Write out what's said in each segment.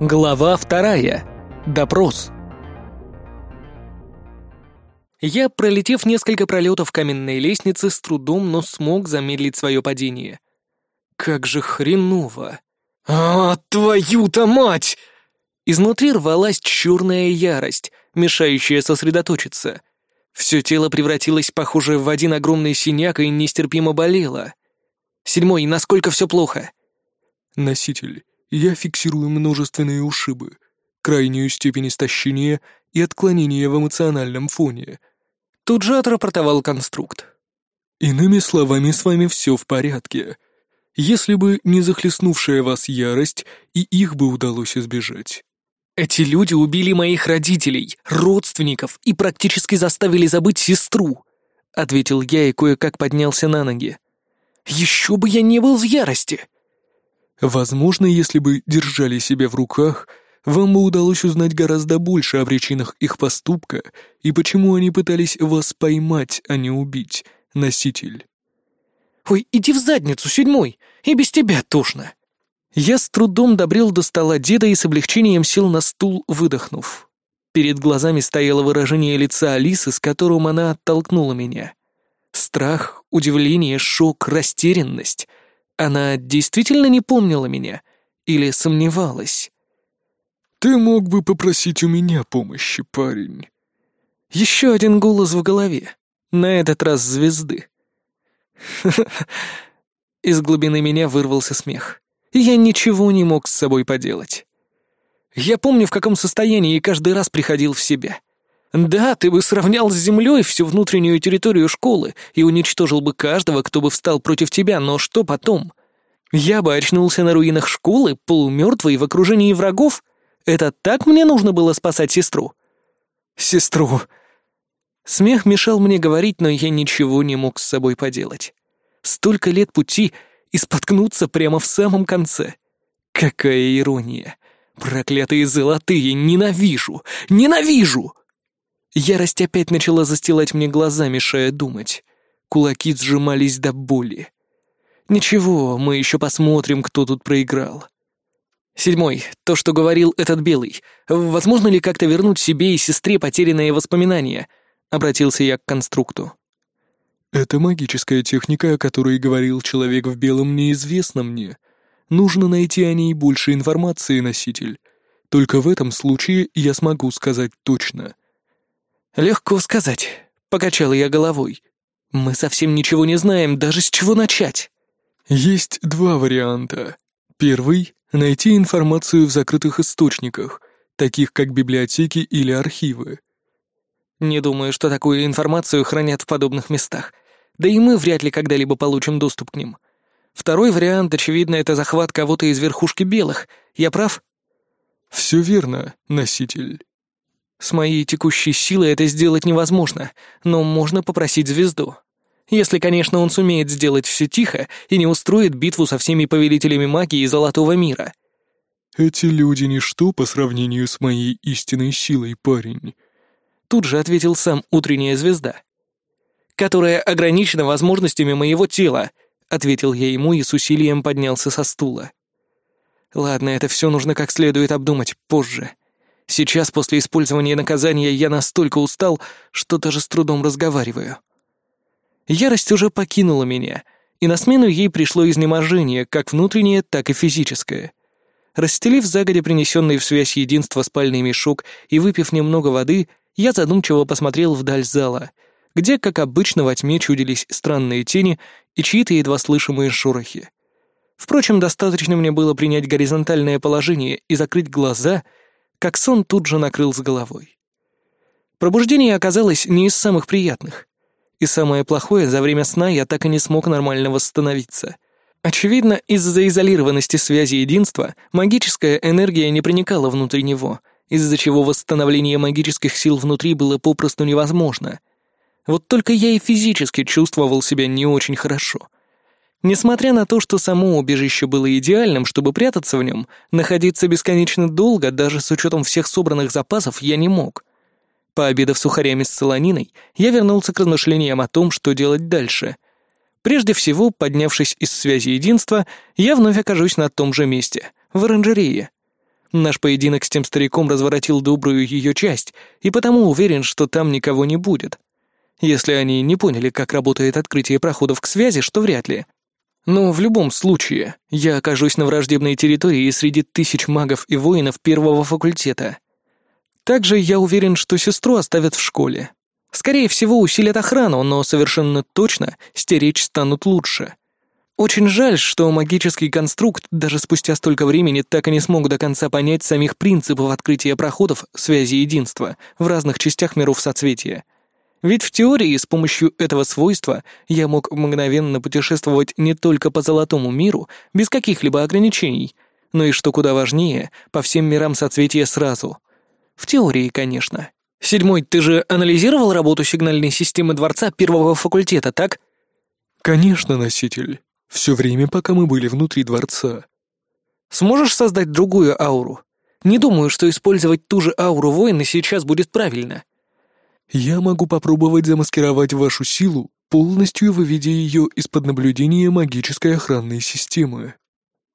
Глава вторая. Допрос. Я, пролетев несколько пролетов каменной лестницы, с трудом, но смог замедлить свое падение. Как же хреново. А, твою-то мать! Изнутри рвалась черная ярость, мешающая сосредоточиться. Все тело превратилось, похоже, в один огромный синяк и нестерпимо болело. Седьмой, насколько все плохо? Носитель, я фиксирую множественные ушибы, крайнюю степень истощения и отклонения в эмоциональном фоне. Тут же отрапортовал конструкт. Иными словами, с вами все в порядке. Если бы не захлестнувшая вас ярость, и их бы удалось избежать. Эти люди убили моих родителей, родственников и практически заставили забыть сестру, ответил я и кое-как поднялся на ноги. Еще бы я не был в ярости. Возможно, если бы держали себя в руках, вам бы удалось узнать гораздо больше о причинах их поступка и почему они пытались вас поймать, а не убить, носитель. «Ой, иди в задницу, седьмой, и без тебя тошно». Я с трудом добрел до стола деда и с облегчением сел на стул, выдохнув. Перед глазами стояло выражение лица Алисы, с которым она оттолкнула меня. Страх, удивление, шок, растерянность — она действительно не помнила меня? Или сомневалась? «Ты мог бы попросить у меня помощи, парень». Еще один голос в голове. На этот раз звезды. Из глубины меня вырвался смех. Я ничего не мог с собой поделать. Я помню, в каком состоянии и каждый раз приходил в себя. Да, ты бы сравнял с землей всю внутреннюю территорию школы и уничтожил бы каждого, кто бы встал против тебя, но что потом? Я бы очнулся на руинах школы, полумертвый в окружении врагов? Это так мне нужно было спасать сестру? Сестру. Смех мешал мне говорить, но я ничего не мог с собой поделать. Столько лет пути и споткнуться прямо в самом конце. Какая ирония. Проклятые золотые, ненавижу! Ненавижу! Ярость опять начала застилать мне глаза, мешая думать. Кулаки сжимались до боли. Ничего, мы еще посмотрим, кто тут проиграл. Седьмой. То, что говорил этот белый. Возможно ли как-то вернуть себе и сестре потерянные воспоминания? Обратился я к конструкту. Это магическая техника, о которой говорил человек в белом, неизвестна мне. Нужно найти о ней больше информации, носитель. Только в этом случае я смогу сказать точно. «Легко сказать», — покачала я головой. «Мы совсем ничего не знаем, даже с чего начать». Есть два варианта. Первый — найти информацию в закрытых источниках, таких как библиотеки или архивы. Не думаю, что такую информацию хранят в подобных местах. Да и мы вряд ли когда-либо получим доступ к ним. Второй вариант, очевидно, это захват кого-то из верхушки белых. Я прав? Все верно, носитель. С моей текущей силой это сделать невозможно, но можно попросить звезду. Если, конечно, он сумеет сделать все тихо и не устроит битву со всеми повелителями магии Золотого мира. «Эти люди — ничто по сравнению с моей истинной силой, парень», — тут же ответил сам утренняя звезда. «Которая ограничена возможностями моего тела», — ответил я ему и с усилием поднялся со стула. «Ладно, это все нужно как следует обдумать позже». Сейчас, после использования наказания, я настолько устал, что даже с трудом разговариваю. Ярость уже покинула меня, и на смену ей пришло изнеможение, как внутреннее, так и физическое. Расстелив загодя принесенный в связь единство спальный мешок и выпив немного воды, я задумчиво посмотрел вдаль зала, где, как обычно, во тьме чудились странные тени и чьи-то едва слышимые шорохи. Впрочем, достаточно мне было принять горизонтальное положение и закрыть глаза — как сон тут же накрыл с головой. Пробуждение оказалось не из самых приятных. И самое плохое, за время сна я так и не смог нормально восстановиться. Очевидно, из-за изолированности связи единства магическая энергия не проникала внутрь него, из-за чего восстановление магических сил внутри было попросту невозможно. Вот только я и физически чувствовал себя не очень хорошо — Несмотря на то, что само убежище было идеальным, чтобы прятаться в нем, находиться бесконечно долго, даже с учетом всех собранных запасов, я не мог. Пообедав сухарями с солониной, я вернулся к размышлениям о том, что делать дальше. Прежде всего, поднявшись из связи единства, я вновь окажусь на том же месте, в оранжерее. Наш поединок с тем стариком разворотил добрую ее часть, и потому уверен, что там никого не будет. Если они не поняли, как работает открытие проходов к связи, что вряд ли. Но в любом случае, я окажусь на враждебной территории среди тысяч магов и воинов первого факультета. Также я уверен, что сестру оставят в школе. Скорее всего, усилят охрану, но совершенно точно стеречь станут лучше. Очень жаль, что магический конструкт даже спустя столько времени так и не смог до конца понять самих принципов открытия проходов связи единства в разных частях миров соцветия. Ведь в теории с помощью этого свойства я мог мгновенно путешествовать не только по золотому миру, без каких-либо ограничений, но и, что куда важнее, по всем мирам соцветия сразу. В теории, конечно. Седьмой, ты же анализировал работу сигнальной системы дворца первого факультета, так? Конечно, носитель. Все время, пока мы были внутри дворца. Сможешь создать другую ауру? Не думаю, что использовать ту же ауру воина сейчас будет правильно. Я могу попробовать замаскировать вашу силу, полностью выведя ее из-под наблюдения магической охранной системы.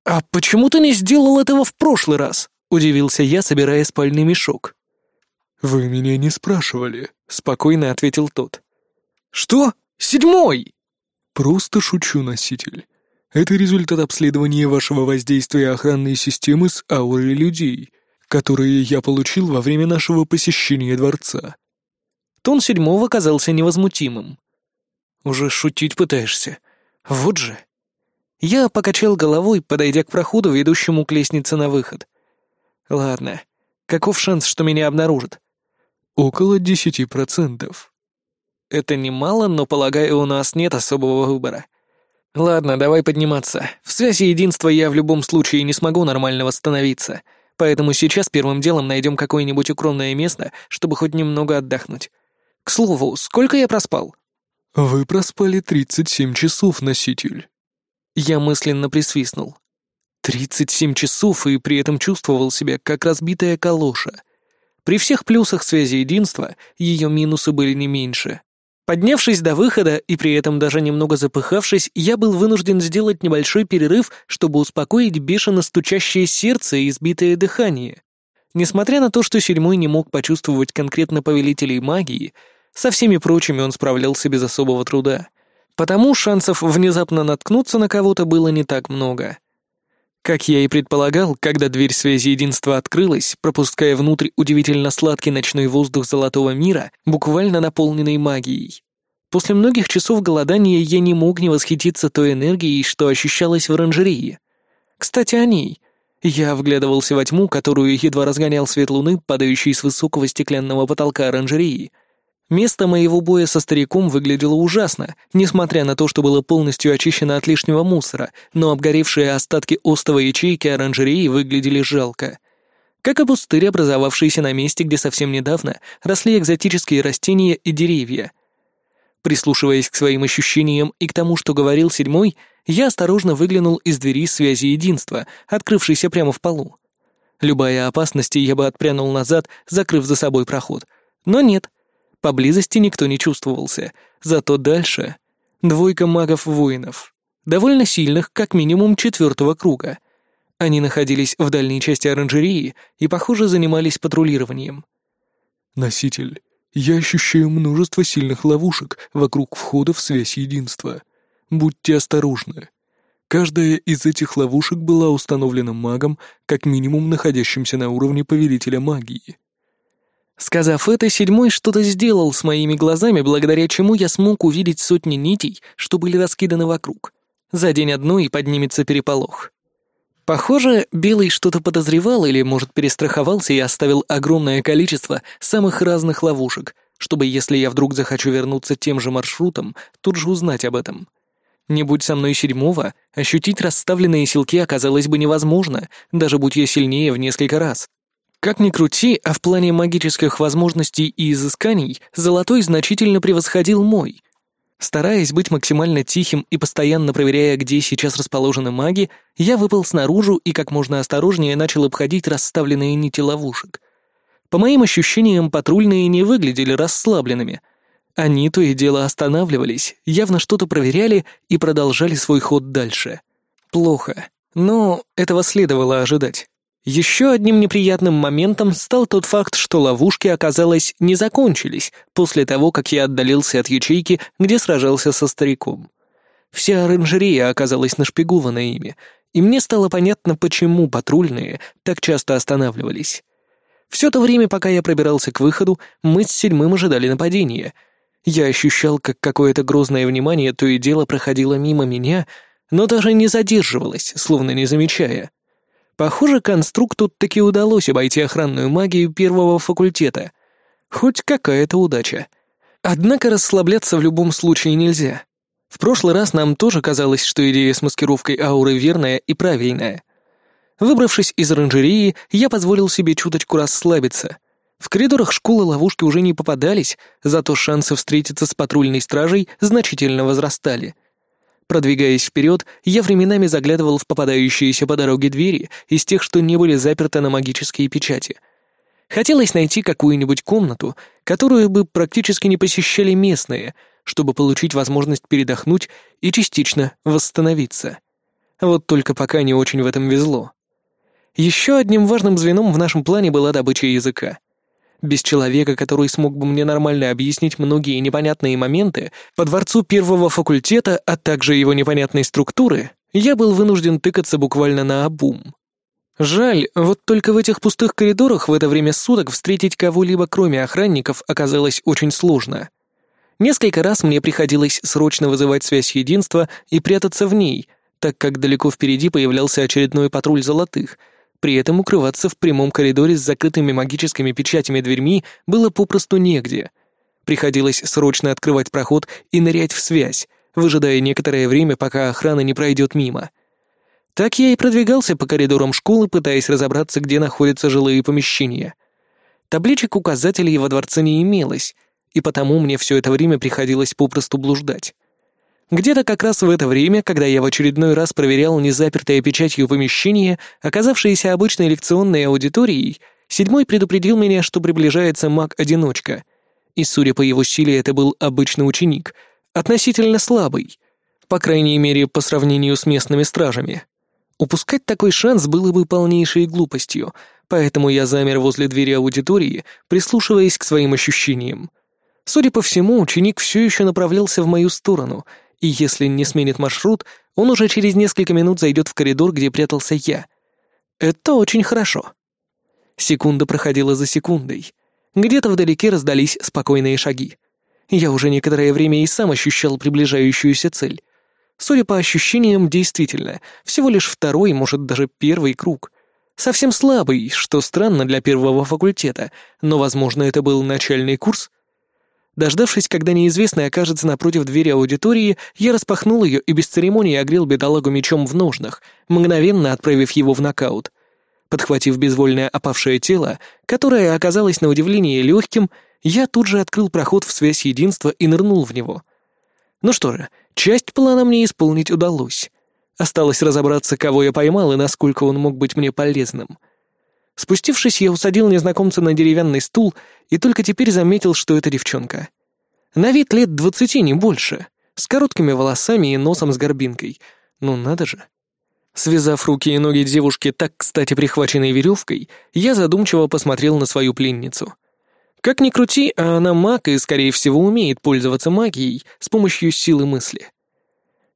«А почему ты не сделал этого в прошлый раз?» — удивился я, собирая спальный мешок. «Вы меня не спрашивали», — спокойно ответил тот. «Что? Седьмой!» Просто шучу, носитель. Это результат обследования вашего воздействия охранной системы с аурой людей, которые я получил во время нашего посещения дворца. Тон седьмого казался невозмутимым. «Уже шутить пытаешься? Вот же!» Я покачал головой, подойдя к проходу, ведущему к лестнице на выход. «Ладно, каков шанс, что меня обнаружат?» «Около десяти процентов». Это немало, но, полагаю, у нас нет особого выбора. Ладно, давай подниматься. В связи единства я в любом случае не смогу нормально восстановиться, поэтому сейчас первым делом найдем какое-нибудь укромное место, чтобы хоть немного отдохнуть. К слову, сколько я проспал? Вы проспали 37 часов, носитель. Я мысленно присвистнул. 37 часов и при этом чувствовал себя как разбитая калоша. При всех плюсах связи единства ее минусы были не меньше. Поднявшись до выхода и при этом даже немного запыхавшись, я был вынужден сделать небольшой перерыв, чтобы успокоить бешено стучащее сердце и избитое дыхание. Несмотря на то, что седьмой не мог почувствовать конкретно повелителей магии, со всеми прочими он справлялся без особого труда. Потому шансов внезапно наткнуться на кого-то было не так много. Как я и предполагал, когда дверь связи единства открылась, пропуская внутрь удивительно сладкий ночной воздух золотого мира, буквально наполненный магией. После многих часов голодания я не мог не восхититься той энергией, что ощущалась в оранжерее. Кстати, о ней. Я вглядывался во тьму, которую едва разгонял свет луны, падающий с высокого стеклянного потолка оранжереи — Место моего боя со стариком выглядело ужасно, несмотря на то, что было полностью очищено от лишнего мусора, но обгоревшие остатки остова ячейки оранжереи выглядели жалко. Как и пустырь, образовавшийся на месте, где совсем недавно росли экзотические растения и деревья. Прислушиваясь к своим ощущениям и к тому, что говорил седьмой, я осторожно выглянул из двери связи единства, открывшейся прямо в полу. Любая опасность, я бы отпрянул назад, закрыв за собой проход. Но нет, Поблизости никто не чувствовался, зато дальше — двойка магов-воинов, довольно сильных, как минимум четвертого круга. Они находились в дальней части оранжереи и, похоже, занимались патрулированием. «Носитель, я ощущаю множество сильных ловушек вокруг входа в связь единства. Будьте осторожны. Каждая из этих ловушек была установлена магом, как минимум находящимся на уровне повелителя магии. Сказав это, седьмой что-то сделал с моими глазами, благодаря чему я смог увидеть сотни нитей, что были раскиданы вокруг. За день одной и поднимется переполох. Похоже, Белый что-то подозревал или, может, перестраховался и оставил огромное количество самых разных ловушек, чтобы, если я вдруг захочу вернуться тем же маршрутом, тут же узнать об этом. Не будь со мной седьмого, ощутить расставленные силки оказалось бы невозможно, даже будь я сильнее в несколько раз. Как ни крути, а в плане магических возможностей и изысканий Золотой значительно превосходил мой. Стараясь быть максимально тихим и постоянно проверяя, где сейчас расположены маги, я выпал снаружи и как можно осторожнее начал обходить расставленные нити ловушек. По моим ощущениям, патрульные не выглядели расслабленными. Они то и дело останавливались, явно что-то проверяли и продолжали свой ход дальше. Плохо, но этого следовало ожидать. Еще одним неприятным моментом стал тот факт, что ловушки, оказалось, не закончились после того, как я отдалился от ячейки, где сражался со стариком. Вся оранжерея оказалась нашпигована ими, и мне стало понятно, почему патрульные так часто останавливались. Все то время, пока я пробирался к выходу, мы с седьмым ожидали нападения. Я ощущал, как какое-то грозное внимание то и дело проходило мимо меня, но даже не задерживалось, словно не замечая. Похоже, конструкту таки удалось обойти охранную магию первого факультета. Хоть какая-то удача. Однако расслабляться в любом случае нельзя. В прошлый раз нам тоже казалось, что идея с маскировкой ауры верная и правильная. Выбравшись из оранжереи, я позволил себе чуточку расслабиться. В коридорах школы ловушки уже не попадались, зато шансы встретиться с патрульной стражей значительно возрастали — Продвигаясь вперед, я временами заглядывал в попадающиеся по дороге двери из тех, что не были заперты на магические печати. Хотелось найти какую-нибудь комнату, которую бы практически не посещали местные, чтобы получить возможность передохнуть и частично восстановиться. Вот только пока не очень в этом везло. Еще одним важным звеном в нашем плане была добыча языка. Без человека, который смог бы мне нормально объяснить многие непонятные моменты, по дворцу первого факультета, а также его непонятной структуры, я был вынужден тыкаться буквально на обум. Жаль, вот только в этих пустых коридорах в это время суток встретить кого-либо кроме охранников оказалось очень сложно. Несколько раз мне приходилось срочно вызывать связь единства и прятаться в ней, так как далеко впереди появлялся очередной патруль золотых — при этом укрываться в прямом коридоре с закрытыми магическими печатями дверьми было попросту негде. Приходилось срочно открывать проход и нырять в связь, выжидая некоторое время, пока охрана не пройдет мимо. Так я и продвигался по коридорам школы, пытаясь разобраться, где находятся жилые помещения. Табличек указателей во дворце не имелось, и потому мне все это время приходилось попросту блуждать. Где-то как раз в это время, когда я в очередной раз проверял незапертое печатью помещение, оказавшееся обычной лекционной аудиторией, седьмой предупредил меня, что приближается маг-одиночка. И, судя по его силе, это был обычный ученик, относительно слабый, по крайней мере, по сравнению с местными стражами. Упускать такой шанс было бы полнейшей глупостью, поэтому я замер возле двери аудитории, прислушиваясь к своим ощущениям. Судя по всему, ученик все еще направлялся в мою сторону — и если не сменит маршрут, он уже через несколько минут зайдет в коридор, где прятался я. Это очень хорошо. Секунда проходила за секундой. Где-то вдалеке раздались спокойные шаги. Я уже некоторое время и сам ощущал приближающуюся цель. Судя по ощущениям, действительно, всего лишь второй, может, даже первый круг. Совсем слабый, что странно для первого факультета, но, возможно, это был начальный курс, Дождавшись, когда неизвестный окажется напротив двери аудитории, я распахнул ее и без церемонии огрел бедолагу мечом в ножнах, мгновенно отправив его в нокаут. Подхватив безвольное опавшее тело, которое оказалось на удивление легким, я тут же открыл проход в связь единства и нырнул в него. Ну что же, часть плана мне исполнить удалось. Осталось разобраться, кого я поймал и насколько он мог быть мне полезным — Спустившись, я усадил незнакомца на деревянный стул и только теперь заметил, что это девчонка. На вид лет двадцати, не больше, с короткими волосами и носом с горбинкой. Ну надо же. Связав руки и ноги девушки так, кстати, прихваченной веревкой, я задумчиво посмотрел на свою пленницу. Как ни крути, а она маг и, скорее всего, умеет пользоваться магией с помощью силы мысли.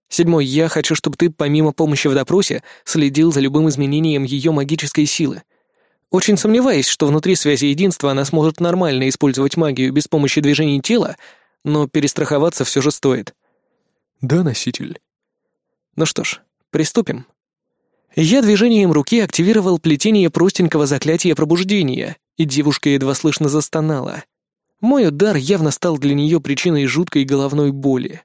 Седьмой, я хочу, чтобы ты, помимо помощи в допросе, следил за любым изменением ее магической силы. Очень сомневаюсь, что внутри связи единства она сможет нормально использовать магию без помощи движений тела, но перестраховаться все же стоит. Да, носитель. Ну что ж, приступим. Я движением руки активировал плетение простенького заклятия пробуждения, и девушка едва слышно застонала. Мой удар явно стал для нее причиной жуткой головной боли.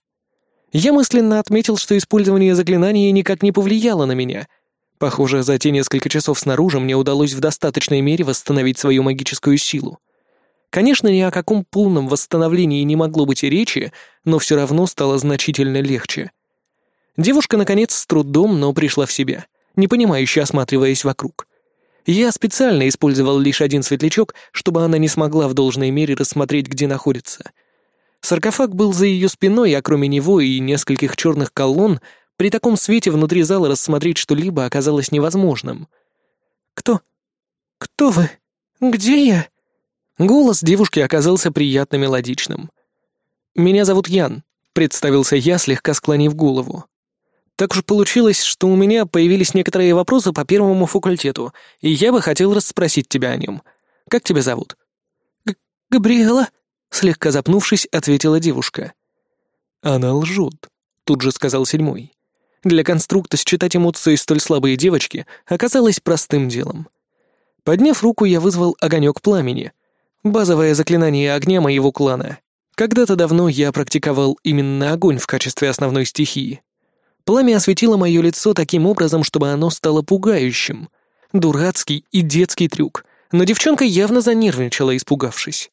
Я мысленно отметил, что использование заклинания никак не повлияло на меня — Похоже, за те несколько часов снаружи мне удалось в достаточной мере восстановить свою магическую силу. Конечно, ни о каком полном восстановлении не могло быть и речи, но все равно стало значительно легче. Девушка, наконец, с трудом, но пришла в себя, непонимающе осматриваясь вокруг. Я специально использовал лишь один светлячок, чтобы она не смогла в должной мере рассмотреть, где находится. Саркофаг был за ее спиной, а кроме него и нескольких черных колонн при таком свете внутри зала рассмотреть что-либо оказалось невозможным. «Кто?» «Кто вы? Где я?» Голос девушки оказался приятно мелодичным. «Меня зовут Ян», — представился я, слегка склонив голову. «Так уж получилось, что у меня появились некоторые вопросы по первому факультету, и я бы хотел расспросить тебя о нем. Как тебя зовут?» Г «Габриэла», — слегка запнувшись, ответила девушка. «Она лжет», — тут же сказал седьмой. Для конструкта считать эмоции столь слабые девочки оказалось простым делом. Подняв руку, я вызвал огонек пламени. Базовое заклинание огня моего клана. Когда-то давно я практиковал именно огонь в качестве основной стихии. Пламя осветило мое лицо таким образом, чтобы оно стало пугающим. Дурацкий и детский трюк, но девчонка явно занервничала, испугавшись.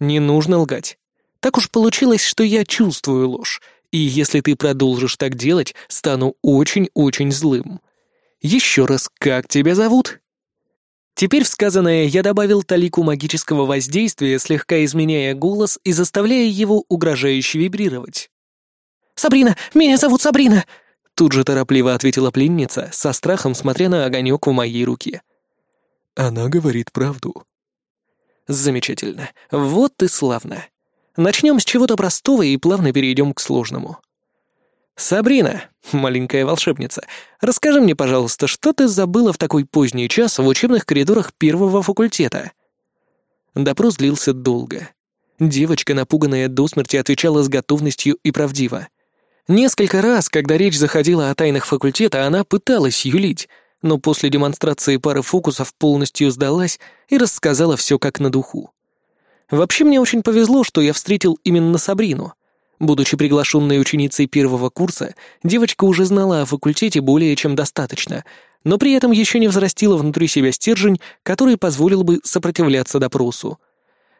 Не нужно лгать. Так уж получилось, что я чувствую ложь, и если ты продолжишь так делать, стану очень-очень злым. Еще раз, как тебя зовут?» Теперь в сказанное я добавил талику магического воздействия, слегка изменяя голос и заставляя его угрожающе вибрировать. «Сабрина! Меня зовут Сабрина!» Тут же торопливо ответила пленница, со страхом смотря на огонек в моей руке. «Она говорит правду». «Замечательно. Вот и славно. Начнем с чего-то простого и плавно перейдем к сложному. «Сабрина, маленькая волшебница, расскажи мне, пожалуйста, что ты забыла в такой поздний час в учебных коридорах первого факультета?» Допрос длился долго. Девочка, напуганная до смерти, отвечала с готовностью и правдиво. Несколько раз, когда речь заходила о тайнах факультета, она пыталась юлить, но после демонстрации пары фокусов полностью сдалась и рассказала все как на духу. Вообще мне очень повезло, что я встретил именно Сабрину. Будучи приглашенной ученицей первого курса, девочка уже знала о факультете более чем достаточно, но при этом еще не взрастила внутри себя стержень, который позволил бы сопротивляться допросу.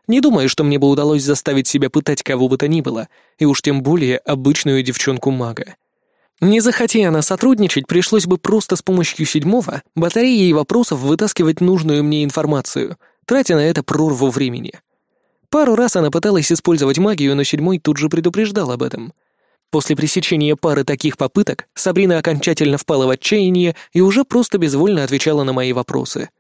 Не думаю, что мне бы удалось заставить себя пытать кого бы то ни было, и уж тем более обычную девчонку-мага. Не захотя она сотрудничать, пришлось бы просто с помощью седьмого батареей вопросов вытаскивать нужную мне информацию, тратя на это прорву времени. Пару раз она пыталась использовать магию, но седьмой тут же предупреждал об этом. После пресечения пары таких попыток Сабрина окончательно впала в отчаяние и уже просто безвольно отвечала на мои вопросы.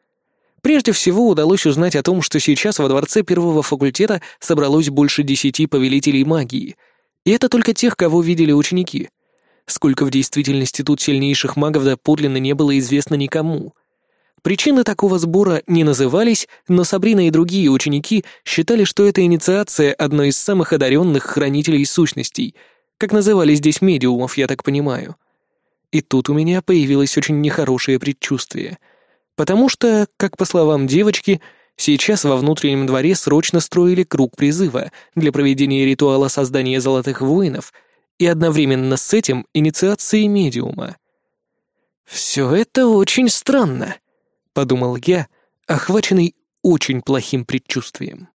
Прежде всего удалось узнать о том, что сейчас во дворце первого факультета собралось больше десяти повелителей магии. И это только тех, кого видели ученики. Сколько в действительности тут сильнейших магов доподлинно не было известно никому — Причины такого сбора не назывались, но Сабрина и другие ученики считали, что это инициация одной из самых одаренных хранителей сущностей, как называли здесь медиумов, я так понимаю. И тут у меня появилось очень нехорошее предчувствие. Потому что, как по словам девочки, сейчас во внутреннем дворе срочно строили круг призыва для проведения ритуала создания золотых воинов и одновременно с этим инициации медиума. «Все это очень странно», подумал я, охваченный очень плохим предчувствием.